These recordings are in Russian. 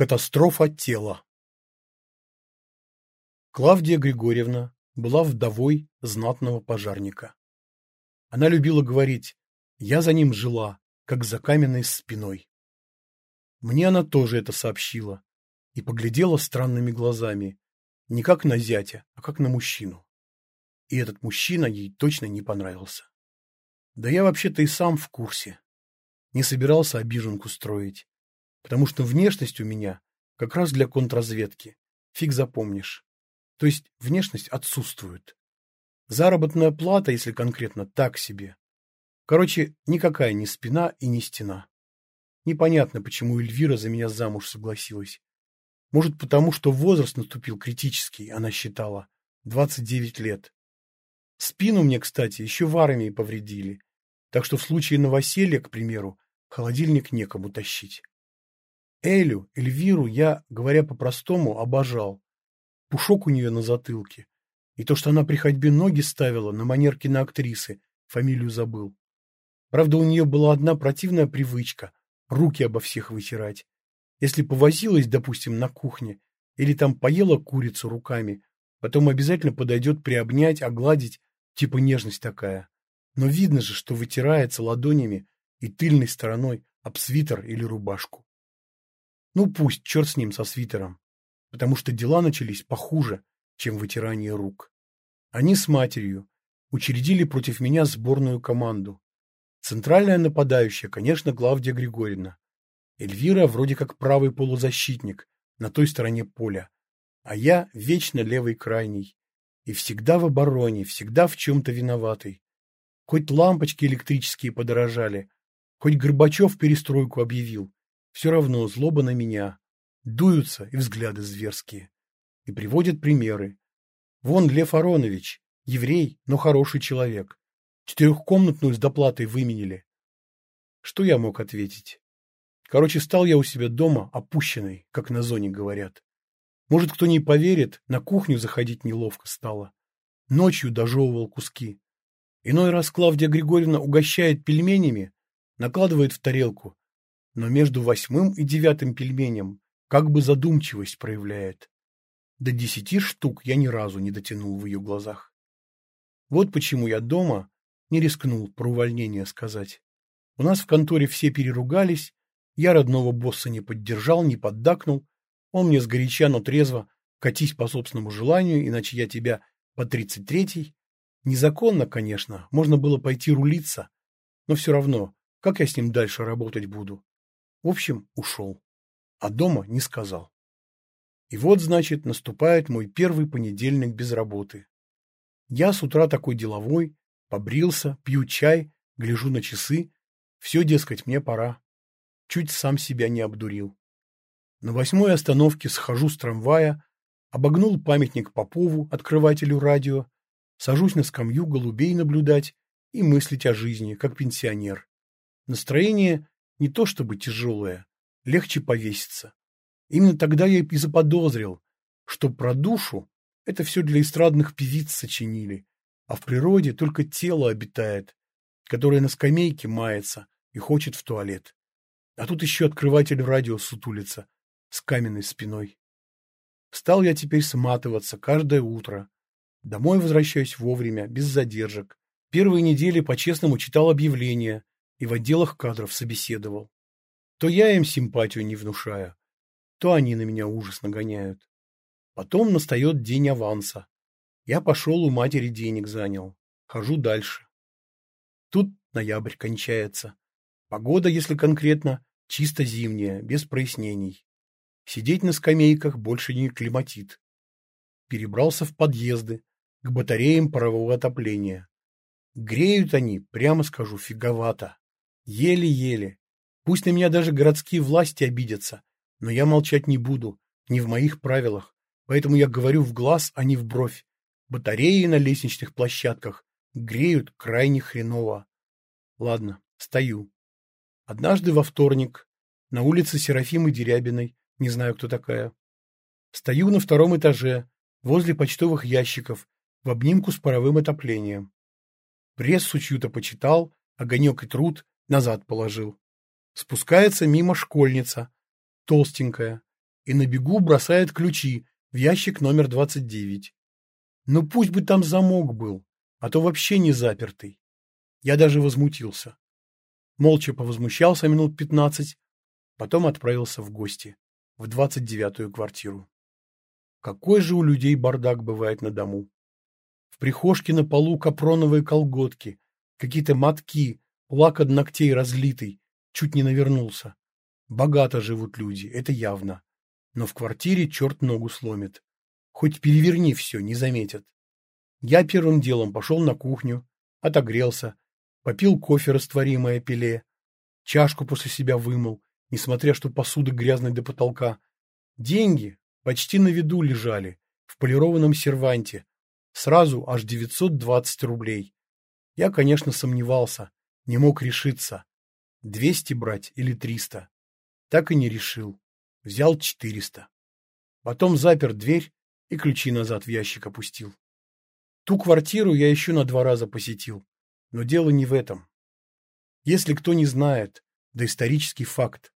Катастрофа тела. Клавдия Григорьевна была вдовой знатного пожарника. Она любила говорить «я за ним жила, как за каменной спиной». Мне она тоже это сообщила и поглядела странными глазами, не как на зятя, а как на мужчину. И этот мужчина ей точно не понравился. Да я вообще-то и сам в курсе. Не собирался обиженку строить, потому что внешность у меня как раз для контрразведки. Фиг запомнишь. То есть внешность отсутствует. Заработная плата, если конкретно, так себе. Короче, никакая не спина и не стена. Непонятно, почему Эльвира за меня замуж согласилась. Может, потому что возраст наступил критический, она считала. 29 лет. Спину мне, кстати, еще в армии повредили. Так что в случае новоселья, к примеру, холодильник некому тащить. Элю, Эльвиру я, говоря по-простому, обожал пушок у нее на затылке, и то, что она при ходьбе ноги ставила на манер киноактрисы, фамилию забыл. Правда, у нее была одна противная привычка – руки обо всех вытирать. Если повозилась, допустим, на кухне, или там поела курицу руками, потом обязательно подойдет приобнять, огладить, типа нежность такая. Но видно же, что вытирается ладонями и тыльной стороной об свитер или рубашку. Ну пусть, черт с ним, со свитером потому что дела начались похуже, чем вытирание рук. Они с матерью учредили против меня сборную команду. Центральная нападающая, конечно, Клавдия Григорьевна. Эльвира вроде как правый полузащитник на той стороне поля, а я вечно левый крайний. И всегда в обороне, всегда в чем-то виноватый. Хоть лампочки электрические подорожали, хоть Горбачев перестройку объявил, все равно злоба на меня, дуются и взгляды зверские. И приводят примеры. Вон Лев Аронович, еврей, но хороший человек. Четырехкомнатную с доплатой выменили. Что я мог ответить? Короче, стал я у себя дома опущенный, как на зоне говорят. Может, кто не поверит, на кухню заходить неловко стало. Ночью дожевывал куски. Иной раз Клавдия Григорьевна угощает пельменями, накладывает в тарелку, но между восьмым и девятым пельменем как бы задумчивость проявляет. До десяти штук я ни разу не дотянул в ее глазах. Вот почему я дома не рискнул про увольнение сказать. У нас в конторе все переругались, я родного босса не поддержал, не поддакнул, он мне сгоряча, но трезво, катись по собственному желанию, иначе я тебя по тридцать третий. Незаконно, конечно, можно было пойти рулиться, но все равно, как я с ним дальше работать буду? В общем, ушел а дома не сказал. И вот, значит, наступает мой первый понедельник без работы. Я с утра такой деловой, побрился, пью чай, гляжу на часы. Все, дескать, мне пора. Чуть сам себя не обдурил. На восьмой остановке схожу с трамвая, обогнул памятник Попову, открывателю радио, сажусь на скамью голубей наблюдать и мыслить о жизни, как пенсионер. Настроение не то чтобы тяжелое, легче повеситься. Именно тогда я и заподозрил, что про душу это все для эстрадных певиц сочинили, а в природе только тело обитает, которое на скамейке мается и хочет в туалет. А тут еще открыватель радио сутулится с каменной спиной. Стал я теперь сматываться каждое утро. Домой возвращаюсь вовремя, без задержек. Первые недели по-честному читал объявления и в отделах кадров собеседовал. То я им симпатию не внушаю, то они на меня ужас нагоняют. Потом настает день аванса. Я пошел у матери денег занял. Хожу дальше. Тут ноябрь кончается. Погода, если конкретно, чисто зимняя, без прояснений. Сидеть на скамейках больше не климатит. Перебрался в подъезды, к батареям парового отопления. Греют они, прямо скажу, фиговато. Еле-еле. Пусть на меня даже городские власти обидятся, но я молчать не буду, не в моих правилах, поэтому я говорю в глаз, а не в бровь. Батареи на лестничных площадках греют крайне хреново. Ладно, стою. Однажды во вторник на улице Серафимы Дерябиной, не знаю, кто такая. Стою на втором этаже, возле почтовых ящиков, в обнимку с паровым отоплением. Прессу чью-то почитал, огонек и труд назад положил. Спускается мимо школьница, толстенькая, и на бегу бросает ключи в ящик номер 29. Ну пусть бы там замок был, а то вообще не запертый. Я даже возмутился. Молча повозмущался минут пятнадцать, потом отправился в гости, в двадцать девятую квартиру. Какой же у людей бардак бывает на дому. В прихожке на полу капроновые колготки, какие-то мотки, лак от ногтей разлитый, чуть не навернулся. Богато живут люди, это явно. Но в квартире черт ногу сломит. Хоть переверни все, не заметят. Я первым делом пошел на кухню, отогрелся, попил кофе растворимое пиле, чашку после себя вымыл, несмотря что посуда грязной до потолка. Деньги почти на виду лежали, в полированном серванте, сразу аж 920 рублей. Я, конечно, сомневался, не мог решиться, 200 брать или 300. Так и не решил. Взял 400. Потом запер дверь и ключи назад в ящик опустил. Ту квартиру я еще на два раза посетил. Но дело не в этом. Если кто не знает, да исторический факт.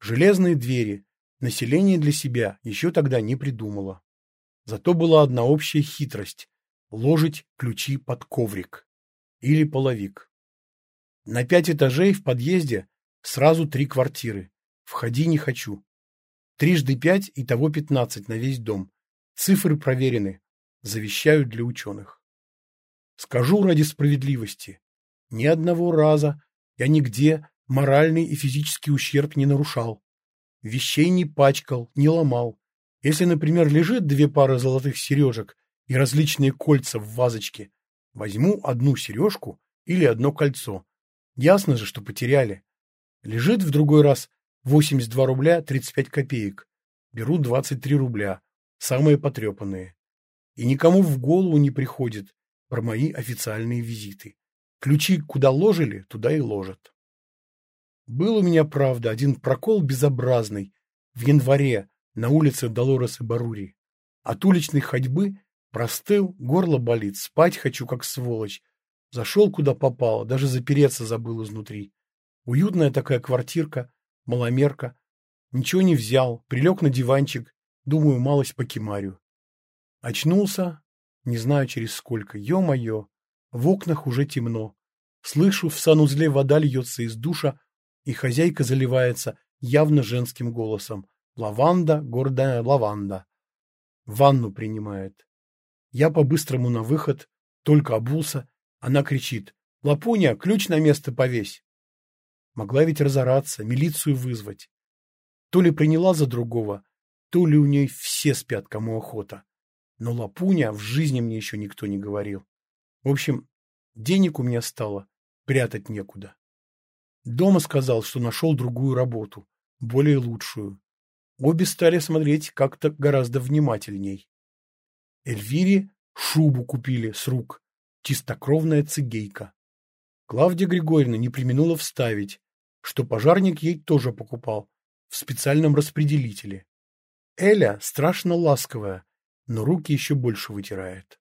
Железные двери население для себя еще тогда не придумало. Зато была одна общая хитрость – ложить ключи под коврик или половик. На пять этажей в подъезде сразу три квартиры. Входи не хочу. Трижды пять, и того пятнадцать на весь дом. Цифры проверены. Завещаю для ученых. Скажу ради справедливости. Ни одного раза я нигде моральный и физический ущерб не нарушал. Вещей не пачкал, не ломал. Если, например, лежит две пары золотых сережек и различные кольца в вазочке, возьму одну сережку или одно кольцо. Ясно же, что потеряли. Лежит в другой раз 82 рубля 35 копеек. Беру 23 рубля, самые потрепанные. И никому в голову не приходит, про мои официальные визиты. Ключи куда ложили, туда и ложат. Был у меня, правда, один прокол безобразный в январе на улице Долорес и Барури. От уличной ходьбы простыл, горло болит, спать хочу, как сволочь. Зашел куда попало, даже запереться забыл изнутри. Уютная такая квартирка, маломерка. Ничего не взял, прилег на диванчик, думаю, малость покемарю. Очнулся, не знаю через сколько. Ё-моё, в окнах уже темно. Слышу, в санузле вода льется из душа, и хозяйка заливается явно женским голосом. Лаванда, гордая лаванда. Ванну принимает. Я по-быстрому на выход, только обулся. Она кричит. «Лапуня, ключ на место повесь!» Могла ведь разораться, милицию вызвать. То ли приняла за другого, то ли у ней все спят, кому охота. Но лапуня в жизни мне еще никто не говорил. В общем, денег у меня стало, прятать некуда. Дома сказал, что нашел другую работу, более лучшую. Обе стали смотреть как-то гораздо внимательней. Эльвире шубу купили с рук, чистокровная цигейка. Клавдия Григорьевна не применула вставить, что пожарник ей тоже покупал в специальном распределителе. Эля страшно ласковая, но руки еще больше вытирает.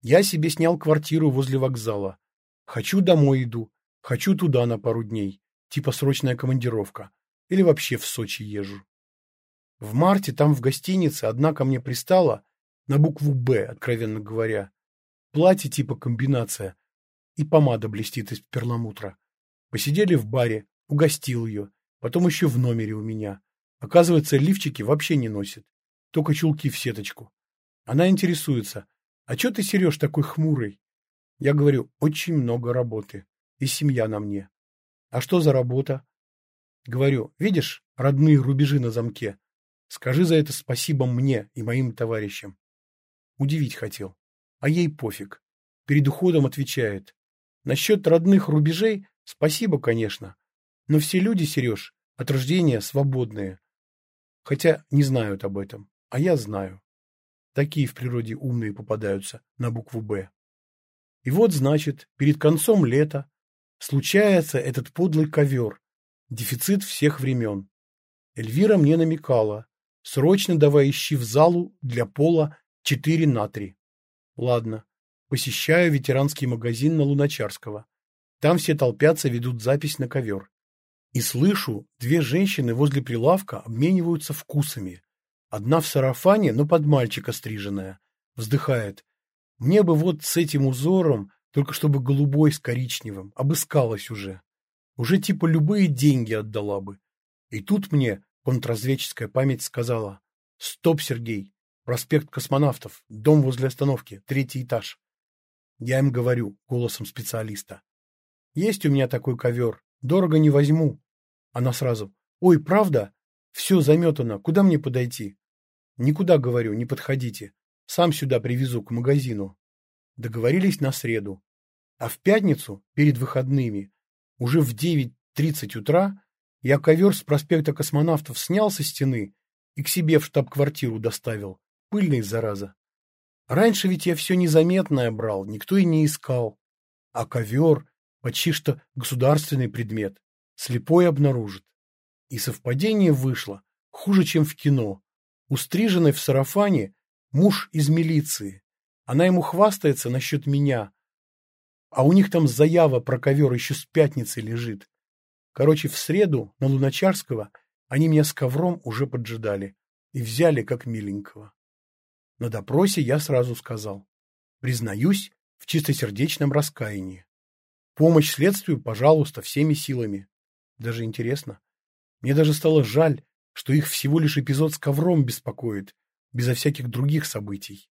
Я себе снял квартиру возле вокзала. Хочу домой иду, хочу туда на пару дней, типа срочная командировка, или вообще в Сочи езжу. В марте там в гостинице одна ко мне пристала, на букву «Б», откровенно говоря. Платье типа комбинация, и помада блестит из перламутра. Посидели в баре, угостил ее, потом еще в номере у меня. Оказывается, лифчики вообще не носит, только чулки в сеточку. Она интересуется, а что ты, Сереж, такой хмурый? Я говорю, очень много работы, и семья на мне. А что за работа? Говорю, видишь, родные рубежи на замке. Скажи за это спасибо мне и моим товарищам. Удивить хотел. А ей пофиг. Перед уходом отвечает. Насчет родных рубежей спасибо, конечно. Но все люди, Сереж, от рождения свободные. Хотя не знают об этом. А я знаю. Такие в природе умные попадаются на букву «Б». И вот, значит, перед концом лета случается этот подлый ковер, дефицит всех времен. Эльвира мне намекала, срочно давай ищи в залу для пола 4 на 3. Ладно, посещаю ветеранский магазин на Луначарского. Там все толпятся, ведут запись на ковер. И слышу, две женщины возле прилавка обмениваются вкусами. Одна в сарафане, но под мальчика стриженная. Вздыхает. Мне бы вот с этим узором, только чтобы голубой с коричневым, обыскалась уже. Уже типа любые деньги отдала бы. И тут мне контрразведческая память сказала. Стоп, Сергей, проспект космонавтов, дом возле остановки, третий этаж. Я им говорю, голосом специалиста. Есть у меня такой ковер, дорого не возьму. Она сразу. Ой, правда? Все заметано, куда мне подойти? Никуда, говорю, не подходите. Сам сюда привезу, к магазину. Договорились на среду. А в пятницу, перед выходными, уже в 9.30 утра, я ковер с проспекта космонавтов снял со стены и к себе в штаб-квартиру доставил. Пыльный, зараза. Раньше ведь я все незаметное брал, никто и не искал. А ковер — почти что государственный предмет. Слепой обнаружит. И совпадение вышло, хуже, чем в кино. Устриженный в сарафане Муж из милиции. Она ему хвастается насчет меня. А у них там заява про ковер еще с пятницы лежит. Короче, в среду на Луначарского они меня с ковром уже поджидали и взяли как миленького. На допросе я сразу сказал. Признаюсь в чистосердечном раскаянии. Помощь следствию, пожалуйста, всеми силами. Даже интересно. Мне даже стало жаль, что их всего лишь эпизод с ковром беспокоит, безо всяких других событий.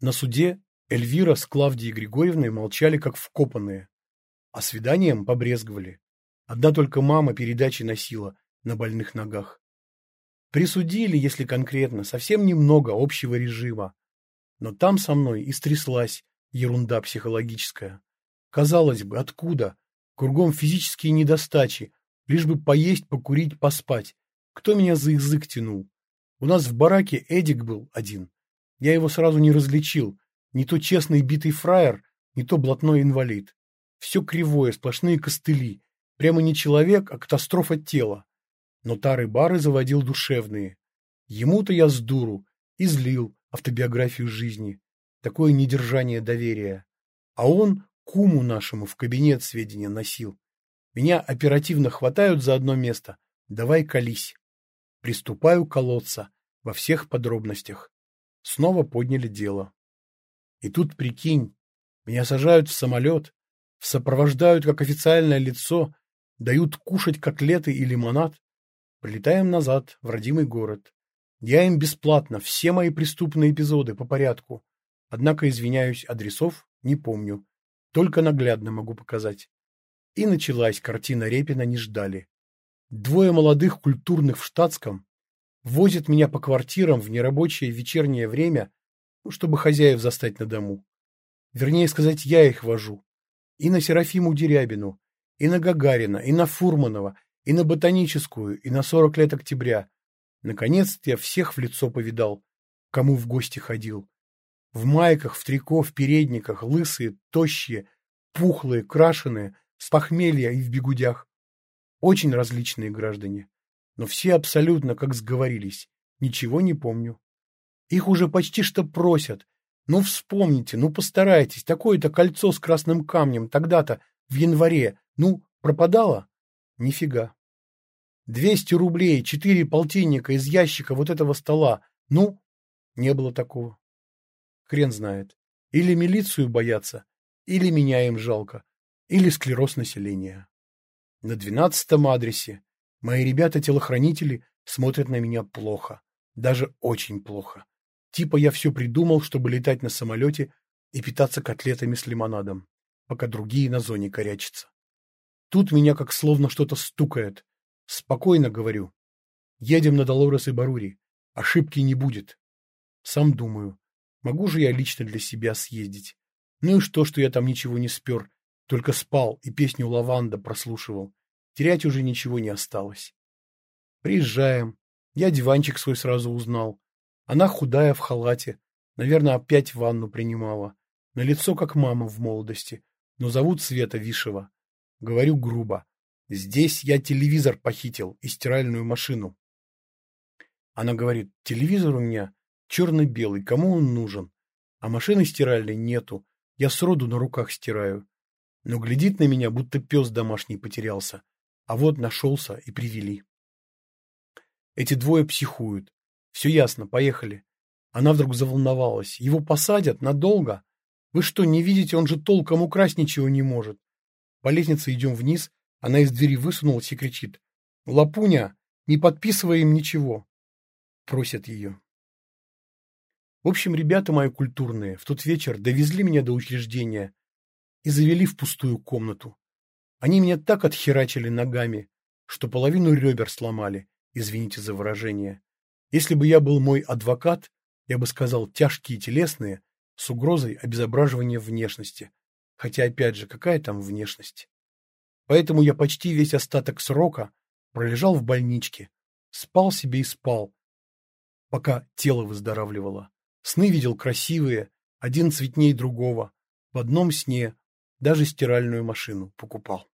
На суде Эльвира с Клавдией Григорьевной молчали как вкопанные, а свиданием побрезговали. Одна только мама передачи носила на больных ногах. Присудили, если конкретно, совсем немного общего режима. Но там со мной и стряслась ерунда психологическая. Казалось бы, откуда? Кругом физические недостачи, лишь бы поесть, покурить, поспать. Кто меня за язык тянул? У нас в бараке Эдик был один. Я его сразу не различил. Не то честный битый фраер, не то блатной инвалид. Все кривое, сплошные костыли. Прямо не человек, а катастрофа тела. Но тары-бары заводил душевные. Ему-то я с дуру излил автобиографию жизни. Такое недержание доверия. А он куму нашему в кабинет сведения носил. Меня оперативно хватают за одно место. Давай колись. Приступаю колоться во всех подробностях. Снова подняли дело. И тут, прикинь, меня сажают в самолет, сопровождают как официальное лицо, дают кушать котлеты и лимонад. Прилетаем назад, в родимый город. Я им бесплатно все мои преступные эпизоды по порядку. Однако, извиняюсь, адресов не помню. Только наглядно могу показать. И началась картина Репина «Не ждали». Двое молодых культурных в штатском возят меня по квартирам в нерабочее вечернее время, ну, чтобы хозяев застать на дому. Вернее сказать, я их вожу. И на Серафиму Дерябину, и на Гагарина, и на Фурманова, и на Ботаническую, и на 40 лет октября. Наконец-то я всех в лицо повидал, кому в гости ходил. В майках, в трико, в передниках, лысые, тощие, пухлые, крашеные, с похмелья и в бегудях. Очень различные граждане. Но все абсолютно как сговорились. Ничего не помню. Их уже почти что просят. Ну вспомните, ну постарайтесь. Такое-то кольцо с красным камнем тогда-то, в январе. Ну, пропадало? Нифига. Двести рублей, четыре полтинника из ящика вот этого стола. Ну, не было такого. Хрен знает. Или милицию боятся, или меня им жалко, или склероз населения. На двенадцатом адресе мои ребята-телохранители смотрят на меня плохо. Даже очень плохо. Типа я все придумал, чтобы летать на самолете и питаться котлетами с лимонадом, пока другие на зоне корячатся. Тут меня как словно что-то стукает. Спокойно говорю. Едем на Долорес и Барури. Ошибки не будет. Сам думаю, могу же я лично для себя съездить. Ну и что, что я там ничего не спер, только спал и песню «Лаванда» прослушивал. Терять уже ничего не осталось. Приезжаем. Я диванчик свой сразу узнал. Она худая в халате. Наверное, опять ванну принимала. На лицо как мама в молодости. Но зовут Света Вишева. Говорю грубо. Здесь я телевизор похитил и стиральную машину. Она говорит, телевизор у меня черно-белый, кому он нужен? А машины стиральной нету, я сроду на руках стираю но глядит на меня, будто пес домашний потерялся. А вот нашелся и привели. Эти двое психуют. Все ясно, поехали. Она вдруг заволновалась. Его посадят? Надолго? Вы что, не видите, он же толком украсть ничего не может. По лестнице идем вниз, она из двери высунулась и кричит. Лапуня, не подписывай им ничего. Просят ее. В общем, ребята мои культурные в тот вечер довезли меня до учреждения и завели в пустую комнату. Они меня так отхерачили ногами, что половину ребер сломали, извините за выражение. Если бы я был мой адвокат, я бы сказал тяжкие телесные, с угрозой обезображивания внешности. Хотя, опять же, какая там внешность? Поэтому я почти весь остаток срока пролежал в больничке, спал себе и спал, пока тело выздоравливало. Сны видел красивые, один цветней другого. В одном сне даже стиральную машину покупал.